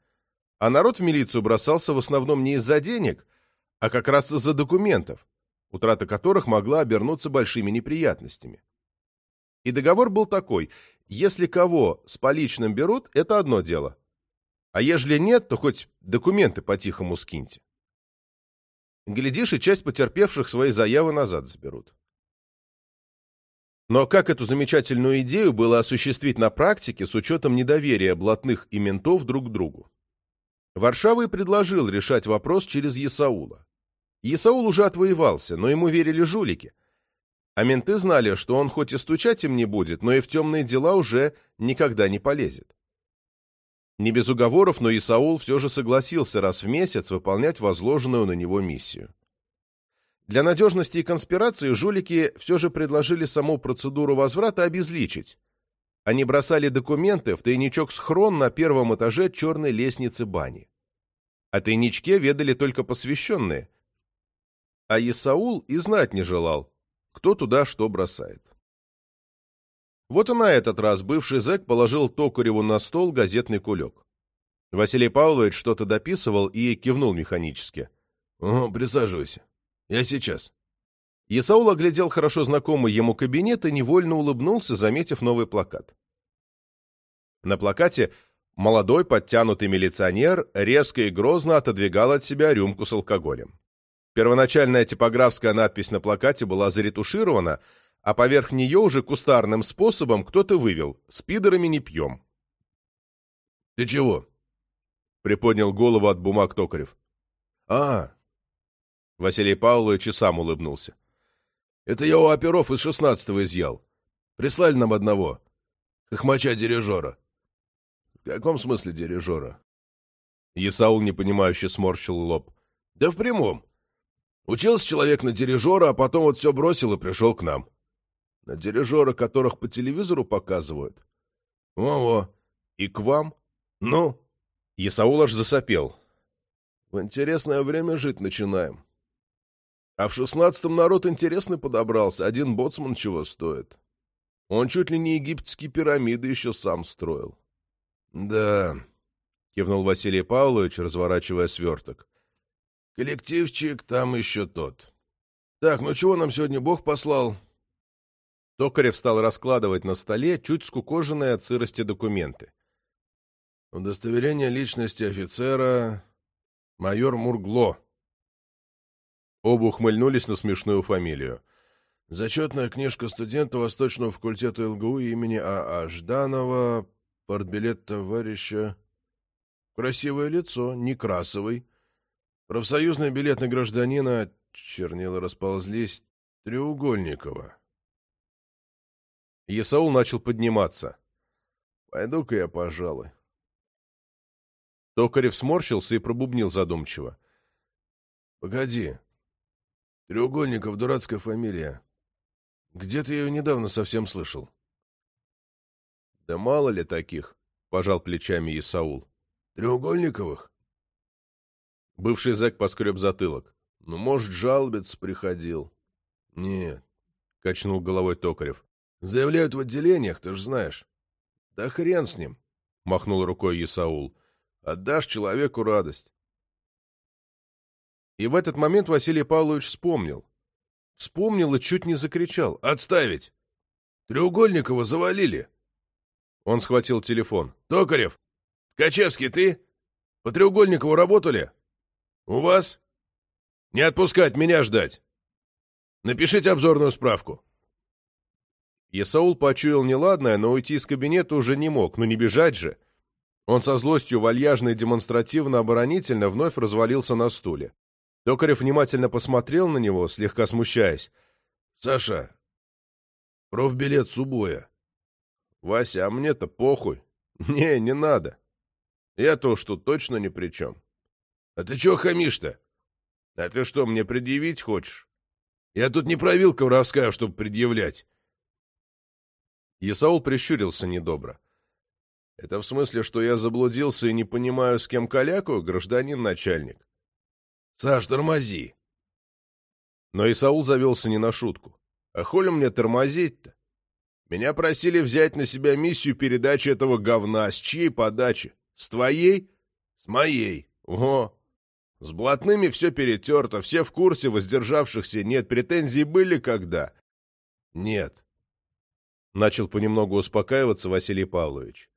B: а народ в милицию бросался в основном не из-за денег, а как раз из-за документов, утрата которых могла обернуться большими неприятностями. И договор был такой, если кого с поличным берут, это одно дело. А ежели нет, то хоть документы по-тихому скиньте. Глядишь, и часть потерпевших свои заявы назад заберут. Но как эту замечательную идею было осуществить на практике с учетом недоверия блатных и ментов друг к другу?
A: Варшава и предложил решать вопрос через Есаула. Есаул уже отвоевался, но ему верили жулики. А менты знали, что он хоть и стучать им не будет, но и в темные дела уже никогда не полезет. Не без уговоров, но Исаул все же согласился раз в месяц выполнять возложенную на него миссию. Для надежности и конспирации жулики все же предложили саму процедуру возврата обезличить. Они бросали документы в тайничок-схрон на первом этаже черной лестницы бани. О тайничке ведали только посвященные, а Исаул и знать не желал, кто туда что бросает. Вот и на этот раз бывший зэк положил Токареву на стол газетный кулек. Василий Павлович что-то дописывал и кивнул механически.
B: «О, присаживайся. Я сейчас».
A: Исаул оглядел хорошо знакомый ему кабинет и невольно улыбнулся, заметив новый плакат. На плакате молодой подтянутый милиционер резко и грозно отодвигал от себя рюмку с алкоголем. Первоначальная типографская надпись на плакате была заретуширована, а поверх нее уже кустарным способом кто-то вывел «С пидорами не пьем».
B: «Ты чего?»
A: — приподнял голову от бумаг Токарев.
B: «А!»
A: — Василий Павлович и сам улыбнулся.
B: «Это я у оперов из шестнадцатого изъял. Прислали нам одного. Хохмача-дирижера». «В каком смысле дирижера?»
A: Исаул непонимающе сморщил лоб.
B: «Да в прямом. Учился человек на дирижера, а потом вот все бросил и пришел к нам.
A: На дирижера, которых по телевизору показывают?
B: Во-во.
A: И к вам?
B: Ну?
A: Исаул аж засопел.
B: В интересное время жить начинаем. А в шестнадцатом народ интересный подобрался, один боцман чего стоит. Он чуть ли не египетские пирамиды еще сам строил.
A: — Да, — кивнул Василий Павлович, разворачивая сверток.
B: Коллективчик там еще тот. Так, ну чего нам сегодня Бог послал?
A: Токарев стал раскладывать на столе чуть скукоженные от сырости документы.
B: Удостоверение личности офицера майор Мургло.
A: Оба ухмыльнулись на смешную фамилию.
B: Зачетная книжка студента Восточного факультета ЛГУ имени А.А. Жданова, портбилет товарища. Красивое лицо, Некрасовый. Профсоюзный билет на гражданина, чернила расползлись, Треугольникова.
A: Есаул начал подниматься.
B: «Пойду-ка я, пожалуй».
A: Токарев сморщился и пробубнил задумчиво.
B: «Погоди. Треугольников — дурацкая фамилия. Где ты ее недавно совсем слышал?»
A: «Да мало ли таких», — пожал плечами Исаул.
B: «Треугольниковых?»
A: Бывший зэк поскреб затылок.
B: «Ну, может, жалобец приходил?»
A: «Нет», — качнул головой Токарев.
B: «Заявляют в отделениях, ты ж знаешь».
A: «Да хрен с ним», — махнул рукой Исаул. «Отдашь человеку радость». И в этот момент Василий Павлович вспомнил. Вспомнил и чуть не закричал. «Отставить! Треугольникова завалили!» Он схватил телефон.
B: «Токарев! Ткачевский, ты? По Треугольникову работали?» «У вас?» «Не отпускать, меня ждать!» «Напишите обзорную справку!»
A: Есаул почуял неладное, но уйти из кабинета уже не мог, ну не бежать же. Он со злостью вальяжно и демонстративно-оборонительно вновь развалился на стуле. Токарев внимательно посмотрел на него, слегка смущаясь.
B: — Саша, профбилет с убоя.
A: — Вася, а мне-то похуй. Не, не надо. Я-то уж тут точно ни при чем.
B: — А ты чего хамишь-то?
A: — А ты что, мне предъявить хочешь?
B: — Я тут не провилка воровская, чтобы предъявлять.
A: Исаул прищурился недобро. — Это в смысле, что я заблудился и не понимаю, с кем калякую, гражданин начальник?
B: — Саш, тормози.
A: Но Исаул завелся не на шутку. А хули мне тормозить-то? Меня просили взять на себя миссию передачи этого говна. С чьей подачи? С твоей?
B: С моей.
A: Ого! С блатными все перетерто, все в курсе, воздержавшихся нет. Претензии были когда?
B: Нет.
A: Начал понемногу успокаиваться Василий Павлович.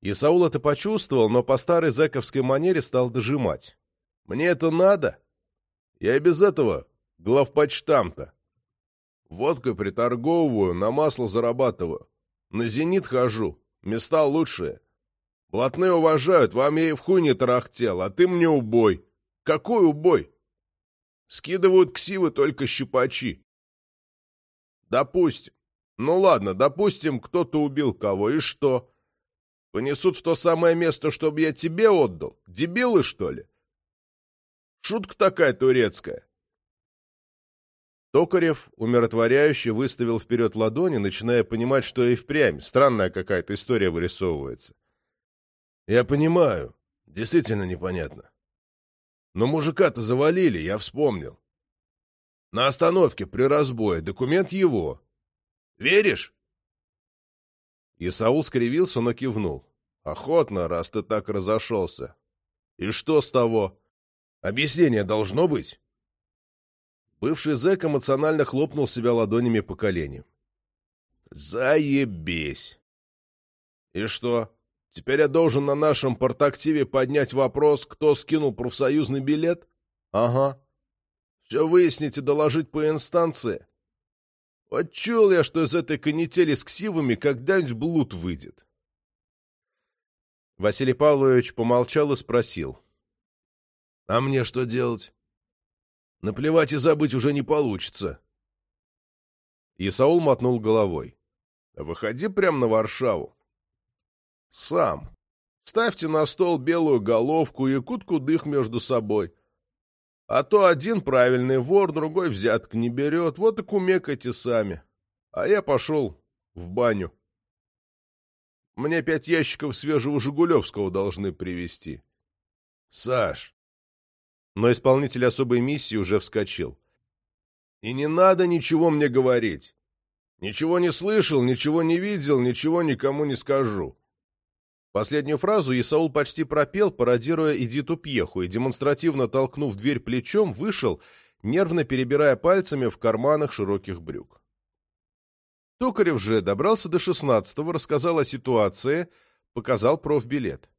A: Исаул это почувствовал, но по старой зэковской манере стал дожимать. Мне это надо? Я и без этого главпочтам-то. Водкой приторговываю, на масло зарабатываю. На «Зенит» хожу, места лучшие.
B: Блатные уважают, вам я и в хуй не тарахтел, а ты мне убой. Какой убой? Скидывают ксивы только щипачи. Допустим. Ну ладно, допустим, кто-то убил кого, и что? Понесут в то самое место, чтобы я тебе отдал? Дебилы, что ли? Шутка такая турецкая.
A: Токарев умиротворяюще выставил вперед ладони, начиная понимать, что и впрямь странная какая-то история вырисовывается.
B: «Я понимаю. Действительно непонятно. Но мужика-то завалили, я вспомнил. На остановке при разбое документ его. Веришь?»
A: Исаул скривился, но кивнул. «Охотно, раз ты так разошелся. И что с того?
B: Объяснение должно быть?»
A: Бывший зэк эмоционально хлопнул себя ладонями по коленям.
B: «Заебись!» «И что, теперь я должен на нашем портактиве поднять вопрос, кто скинул профсоюзный билет?» «Ага. Все выяснить и доложить по инстанции?» Вот чуял я, что из этой канители с ксивами когда-нибудь блуд выйдет.
A: Василий Павлович помолчал и спросил.
B: — А мне что делать? Наплевать и забыть уже не получится.
A: Исаул мотнул головой.
B: Выходи прямо на Варшаву. Сам. Ставьте на стол белую головку и кутку дых между собой. А то один правильный вор, другой взяток не берет, вот и кумекайте сами. А я пошел в баню. Мне пять ящиков свежего Жигулевского должны привезти. Саш,
A: но исполнитель особой миссии уже вскочил.
B: «И не надо ничего мне говорить. Ничего не слышал, ничего не видел, ничего никому не скажу».
A: Последнюю фразу Исаул почти пропел, пародируя Эдиту Пьеху, и, демонстративно толкнув дверь плечом, вышел, нервно перебирая пальцами в карманах широких брюк. Токарев же добрался до шестнадцатого, рассказал о ситуации, показал профбилет.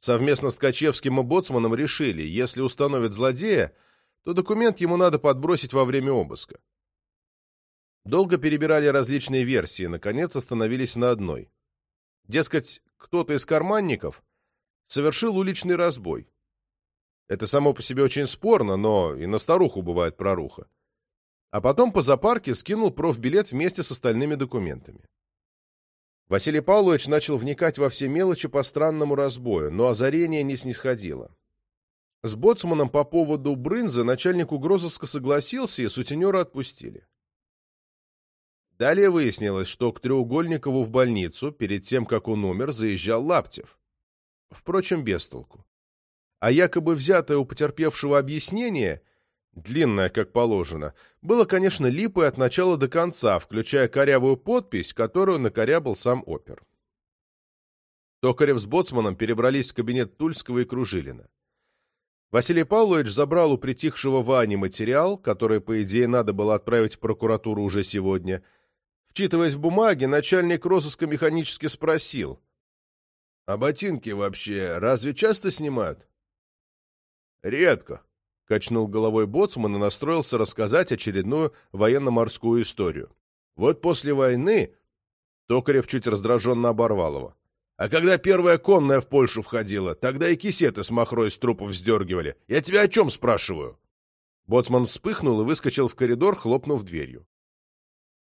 A: Совместно с Качевским и Боцманом решили, если установят злодея, то документ ему надо подбросить во время обыска. Долго перебирали различные версии, наконец остановились на одной. Дескать, кто-то из карманников совершил уличный разбой. Это само по себе очень спорно, но и на старуху бывает проруха. А потом по запарке скинул профбилет вместе с остальными документами. Василий Павлович начал вникать во все мелочи по странному разбою, но озарение не снисходило. С боцманом по поводу брынзы начальник угрозыска согласился, и сутенера отпустили. Далее выяснилось, что к Треугольникову в больницу, перед тем, как он умер, заезжал Лаптев. Впрочем, без толку. А якобы взятое у потерпевшего объяснение длинное, как положено, было, конечно, липой от начала до конца, включая корявую подпись, которую накорябал сам опер. Токарев с Боцманом перебрались в кабинет Тульского и Кружилина. Василий Павлович забрал у притихшего Вани материал, который, по идее, надо было отправить в прокуратуру уже сегодня. Вчитываясь в бумаги, начальник розыска механически спросил. — А ботинки вообще разве часто снимают? — Редко, Качнул головой боцман и настроился рассказать очередную военно-морскую историю. Вот после войны... Токарев чуть раздраженно оборвал его. А когда первая конная в Польшу входила, тогда и кисеты с махрой с трупов сдергивали. Я тебя о чем спрашиваю? Боцман вспыхнул и выскочил в коридор, хлопнув дверью.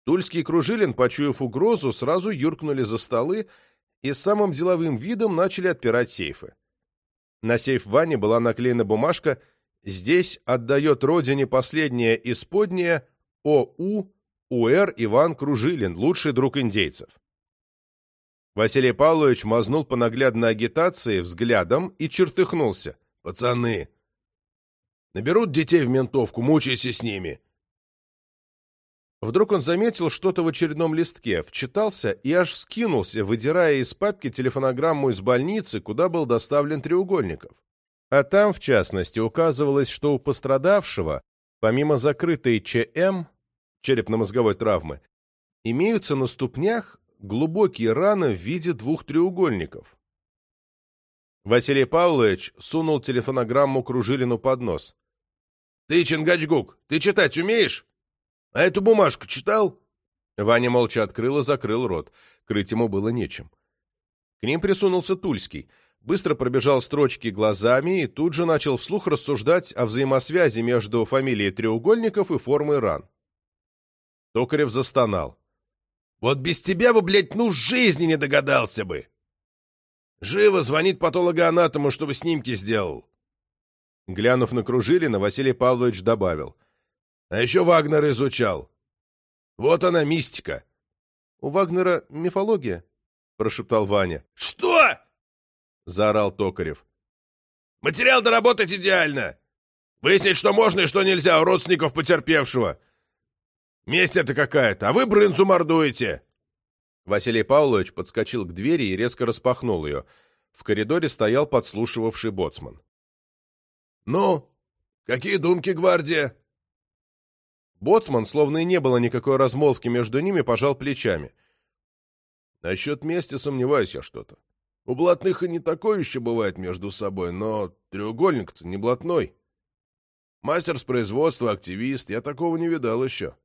A: Тульский и Кружилин, почуяв угрозу, сразу юркнули за столы и с самым деловым видом начали отпирать сейфы. На сейф Вани была наклеена бумажка Здесь отдает родине последнее исподнее ОУ УР Иван Кружилин, лучший друг индейцев. Василий Павлович мазнул по наглядной агитации взглядом и чертыхнулся. «Пацаны! Наберут детей в ментовку, мучайся с ними!» Вдруг он заметил что-то в очередном листке, вчитался и аж скинулся, выдирая из папки телефонограмму из больницы, куда был доставлен Треугольников. А там, в частности, указывалось, что у пострадавшего, помимо закрытой ЧМ, черепно-мозговой травмы, имеются на ступнях глубокие раны в виде двух треугольников. Василий Павлович сунул телефонограмму Кружилину под нос. — Ты, Чингачгук, ты читать умеешь? А эту бумажку читал? Ваня молча открыл и закрыл рот. Крыть ему было нечем. К ним присунулся Тульский, быстро пробежал строчки глазами и тут же начал вслух рассуждать о взаимосвязи между фамилией треугольников и формой ран. Токарев застонал. «Вот без тебя бы, блядь, ну жизни не догадался бы!» «Живо звонит патологоанатому, чтобы снимки сделал!» Глянув на Кружилина, Василий Павлович добавил. «А еще Вагнер изучал. Вот она, мистика!» «У Вагнера мифология?» — прошептал Ваня.
B: «Что?» — заорал Токарев. «Материал доработать идеально! Выяснить, что можно и что нельзя у родственников потерпевшего! Месть это какая-то, а вы брынзу мордуете!»
A: Василий Павлович подскочил к двери и резко распахнул ее. В коридоре стоял подслушивавший боцман.
B: «Ну, какие думки, гвардия?»
A: Боцман, словно и не было никакой размолвки между ними, пожал плечами.
B: «Насчет мести сомневаюсь я что-то. У блатных и не такое еще бывает между собой, но треугольник-то не блатной. Мастер с производства, активист, я такого не видал еще».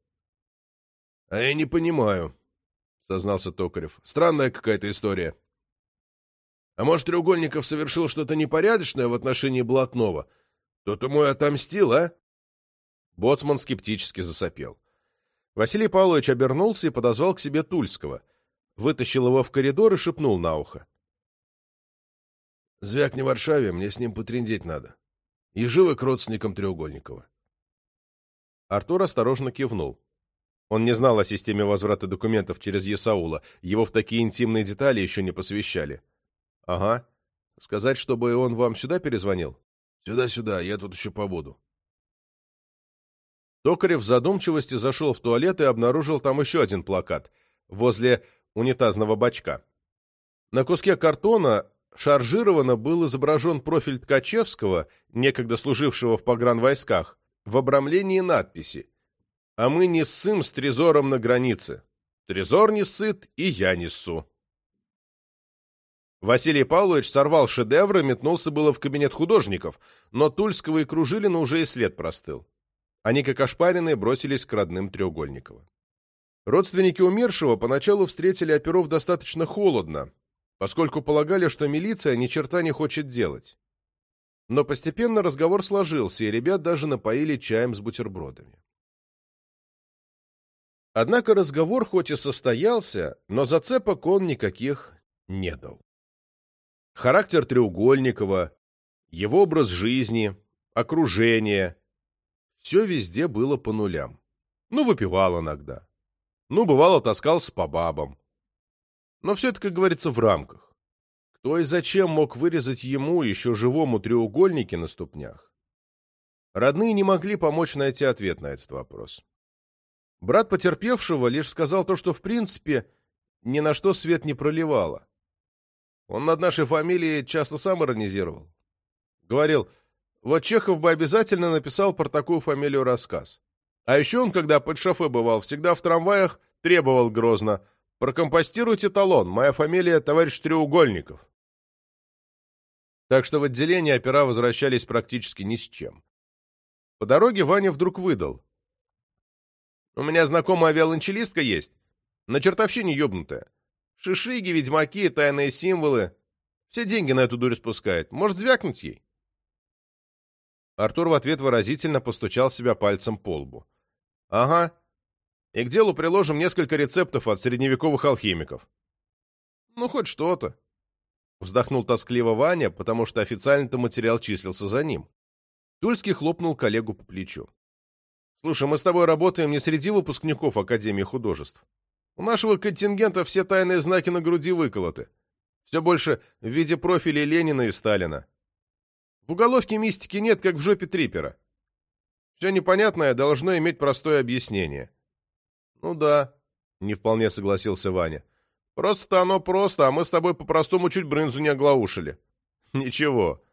B: «А я не понимаю», — сознался Токарев. «Странная какая-то история». «А может, Треугольников совершил что-то непорядочное в отношении блатного?» Кто-то мой отомстил, а?
A: Боцман скептически засопел. Василий Павлович обернулся и подозвал к себе Тульского. Вытащил его в коридор и шепнул на ухо.
B: «Звякни Варшаве, мне с ним потрендеть надо. И живо к родственникам Треугольникова».
A: Артур осторожно кивнул. Он не знал о системе возврата документов через Есаула, его в такие интимные детали еще не посвящали. «Ага. Сказать, чтобы он вам сюда перезвонил?»
B: Сюда-сюда, я тут еще побуду.
A: Токарев в задумчивости зашел в туалет и обнаружил там еще один плакат, возле унитазного бачка. На куске картона шаржированно был изображен профиль Ткачевского, некогда служившего в погранвойсках, в обрамлении надписи «А мы не ссым с трезором на границе. Трезор не сыт, и я не ссу». Василий Павлович сорвал шедевр и метнулся было в кабинет художников, но Тульского и Кружилина уже и след простыл. Они, как ошпаренные, бросились к родным Треугольникова. Родственники умершего поначалу встретили оперов достаточно холодно, поскольку полагали, что милиция ни черта не хочет делать. Но постепенно разговор сложился, и ребят даже напоили чаем с бутербродами. Однако разговор хоть и состоялся, но зацепок он никаких не дал. Характер Треугольникова, его образ жизни, окружение — все везде было по нулям. Ну, выпивал иногда. Ну, бывало, таскался по бабам. Но все это, как говорится, в рамках. Кто и зачем мог вырезать ему, еще живому треугольники на ступнях? Родные не могли помочь найти ответ на этот вопрос. Брат потерпевшего лишь сказал то, что, в принципе, ни на что свет не проливало. Он над нашей фамилией часто сам иронизировал. Говорил, вот Чехов бы обязательно написал про такую фамилию рассказ. А еще он, когда под шофе бывал, всегда в трамваях требовал грозно «Прокомпостируйте талон, моя фамилия товарищ Треугольников». Так что в отделение опера возвращались практически ни с чем. По дороге Ваня вдруг выдал. «У меня знакомая виолончелистка есть, на чертовщине ёбнутая. Шишиги, ведьмаки, тайные символы. Все деньги на эту дурь спускает. Может, звякнуть ей?» Артур в ответ выразительно постучал себя пальцем по лбу. «Ага. И к делу приложим несколько рецептов от средневековых алхимиков». «Ну, хоть что-то», — вздохнул тоскливо Ваня, потому что официально-то материал числился за ним. Тульский хлопнул коллегу по плечу. «Слушай, мы с тобой работаем не среди выпускников Академии художеств. У нашего контингента все тайные знаки на груди выколоты. Все больше в виде профилей Ленина и Сталина. В уголовке мистики нет, как в жопе трипера. Все непонятное должно иметь простое объяснение. Ну да, не вполне согласился Ваня. Просто-то оно просто, а мы с тобой по-простому чуть брынзу не оглаушили. (laughs) Ничего,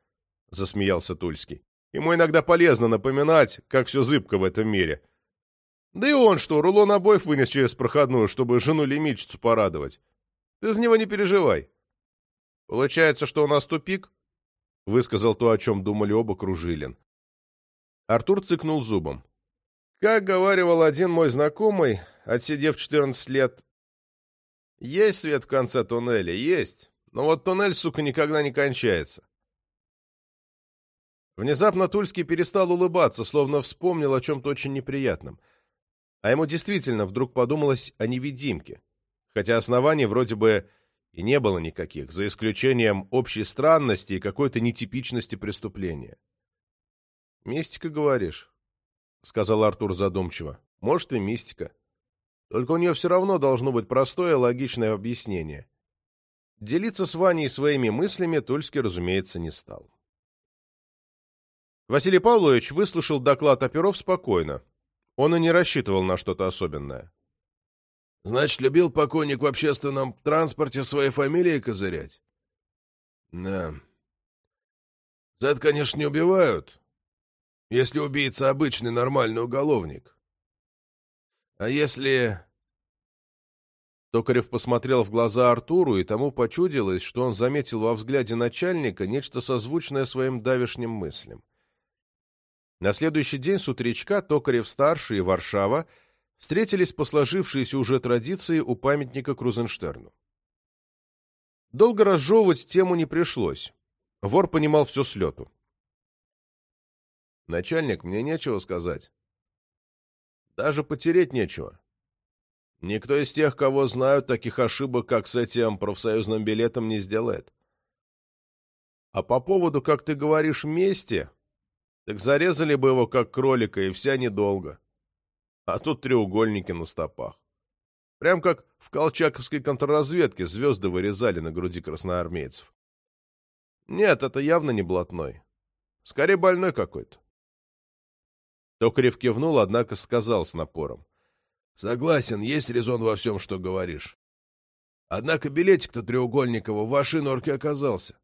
A: засмеялся Тульский. Ему иногда полезно напоминать, как все зыбко в этом мире. Да и он что, рулон обоев вынес через проходную, чтобы жену-лимитчицу порадовать. Ты за него не переживай. Получается, что у нас тупик? Высказал то, о чем думали оба Кружилин. Артур цыкнул зубом. Как говаривал один мой знакомый, отсидев 14 лет, есть свет в конце туннеля, есть, но вот туннель, сука, никогда не кончается. Внезапно Тульский перестал улыбаться, словно вспомнил о чем-то очень неприятном. А ему действительно вдруг подумалось о невидимке, хотя оснований вроде бы и не было никаких, за исключением общей странности и какой-то нетипичности преступления. «Мистика, говоришь?» — сказал Артур задумчиво. «Может, и мистика. Только у нее все равно должно быть простое логичное объяснение. Делиться с Ваней своими мыслями Тульский, разумеется, не стал. Василий Павлович выслушал доклад оперов спокойно. Он и не рассчитывал на что-то особенное.
B: — Значит, любил покойник в общественном транспорте своей фамилией козырять? — Да. За это, конечно, не убивают, если убийца обычный нормальный уголовник. А если...
A: Токарев посмотрел в глаза Артуру, и тому почудилось, что он заметил во взгляде начальника нечто созвучное своим давешним мыслям. На следующий день с утречка Токарев-старший и Варшава встретились по сложившейся уже традиции у памятника Крузенштерну. Долго разжевывать тему не пришлось. Вор понимал все с лету. «Начальник, мне нечего сказать. Даже потереть нечего. Никто из тех, кого знают, таких ошибок, как с этим профсоюзным билетом, не сделает. А по поводу, как ты говоришь, мести, так зарезали бы его, как кролика, и вся недолго. А тут треугольники на стопах. Прям как в колчаковской контрразведке звезды вырезали на груди красноармейцев. Нет, это явно не блатной. Скорее больной какой-то. Токарев кивнул, однако сказал с напором.
B: — Согласен, есть резон во всем, что говоришь. Однако билетик-то Треугольникова в вашей норке оказался.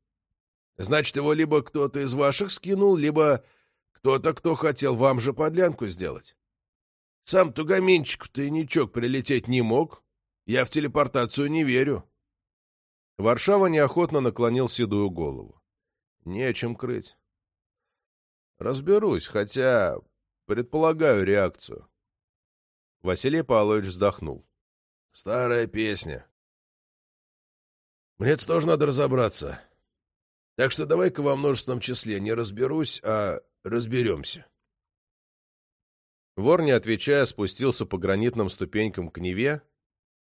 B: Значит, его либо кто-то из ваших скинул, либо кто-то, кто хотел вам же подлянку сделать. Сам Тугаминчик в тайничок прилететь не мог. Я в телепортацию не верю.
A: Варшава неохотно наклонил седую голову. Нечем крыть. Разберусь, хотя предполагаю реакцию. Василий Павлович вздохнул.
B: Старая песня. Мне-то тоже надо разобраться. Так что давай-ка во множественном числе не разберусь, а Разберемся.
A: Вор, не отвечая, спустился по гранитным ступенькам к Неве,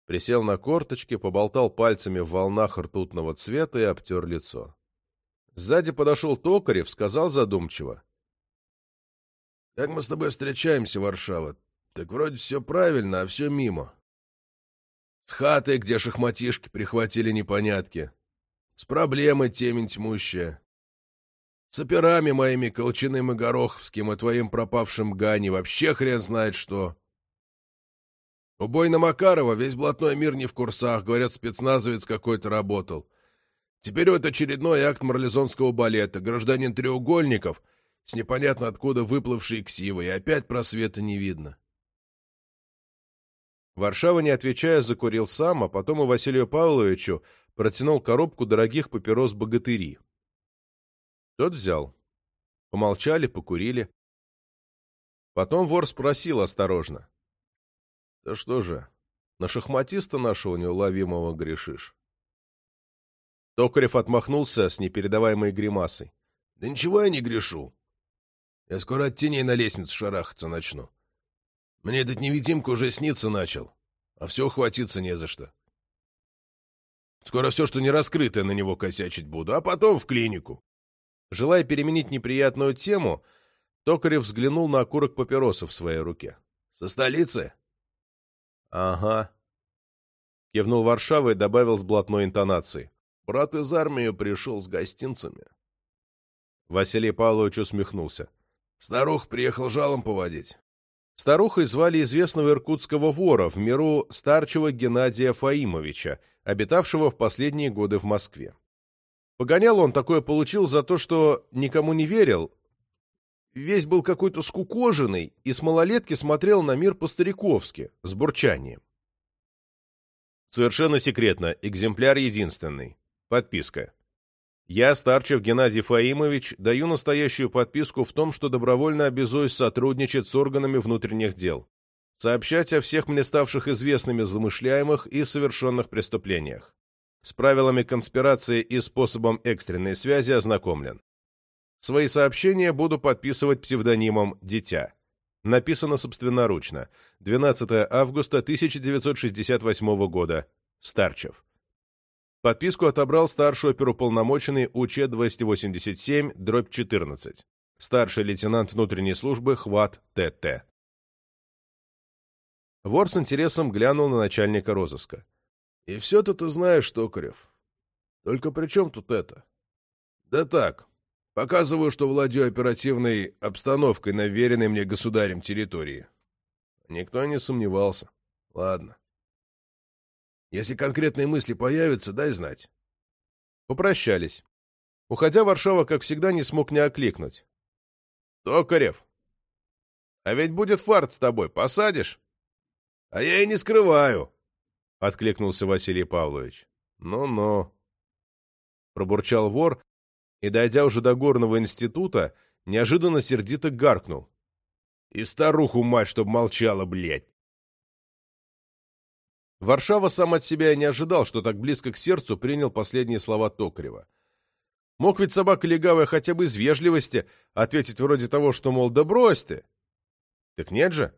A: присел на корточки, поболтал пальцами в волнах ртутного цвета и обтер лицо. Сзади подошел Токарев, сказал задумчиво.
B: — Как мы с тобой встречаемся, Варшава? Так вроде все правильно, а все мимо. С хатой, где шахматишки прихватили непонятки. С проблемой темень тьмущая. С операми моими Колчиным и Гороховским и твоим пропавшим Гани вообще хрен знает что. Убой на Макарова, весь блатной мир не в курсах, говорят, спецназовец какой-то работал. Теперь вот очередной акт марлезонского балета, гражданин Треугольников, с непонятно откуда выплывший ксивой, и опять просвета не видно.
A: Варшава, не отвечая, закурил сам, а потом и Василию Павловичу протянул коробку дорогих папирос «Богатыри». Тот взял. Помолчали, покурили. Потом вор спросил осторожно. — Да что же, на шахматиста нашего неуловимого грешишь? Токарев отмахнулся с непередаваемой гримасой.
B: — Да ничего я не грешу. Я скоро от теней на лестнице шарахаться начну. Мне этот невидимка уже снится начал, а все ухватиться не за что. Скоро все, что не раскрытое, на него косячить буду, а потом в клинику.
A: Желая переменить неприятную тему, Токарев взглянул на окурок папироса в своей руке.
B: — Со столицы?
A: — Ага. Кивнул Варшава и добавил с блатной интонацией. — Брат из армии пришел с гостинцами. Василий Павлович усмехнулся.
B: — Старух приехал жалом поводить.
A: Старухой звали известного иркутского вора в миру старчего Геннадия Фаимовича, обитавшего в последние годы в Москве. Погонял он такое получил за то, что никому не верил, весь был какой-то скукоженный и с малолетки смотрел на мир по-стариковски, с бурчанием. Совершенно секретно, экземпляр единственный. Подписка. Я, Старчев Геннадий Фаимович, даю настоящую подписку в том, что добровольно обязуюсь сотрудничать с органами внутренних дел, сообщать о всех мне ставших известными замышляемых и совершенных преступлениях С правилами конспирации и способом экстренной связи ознакомлен. Свои сообщения буду подписывать псевдонимом «Дитя». Написано собственноручно. 12 августа 1968 года. Старчев. Подписку отобрал старший оперуполномоченный УЧ-287, дробь 14. Старший лейтенант внутренней службы Хват Т.Т. Вор с интересом глянул на начальника розыска.
B: «И все-то ты знаешь, Токарев. Только при чем тут это?» «Да так, Показываю, что владею оперативной обстановкой на веренной мне государем территории. Никто не сомневался. Ладно. Если конкретные мысли появятся, дай знать.
A: Попрощались. Уходя, Варшава, как всегда, не смог не окликнуть. «Токарев, а ведь будет фарт с тобой, посадишь?»
B: «А я и не скрываю», —
A: откликнулся Василий Павлович. «Ну-ну», — пробурчал вор, и, дойдя уже до горного института, неожиданно сердито гаркнул. «И старуху мать, чтоб молчала, блядь!» Варшава сам от себя и не ожидал, что так близко к сердцу принял последние слова Токарева. Мог ведь собака легавая хотя бы из вежливости ответить вроде того, что, мол, да брось ты. Так нет же.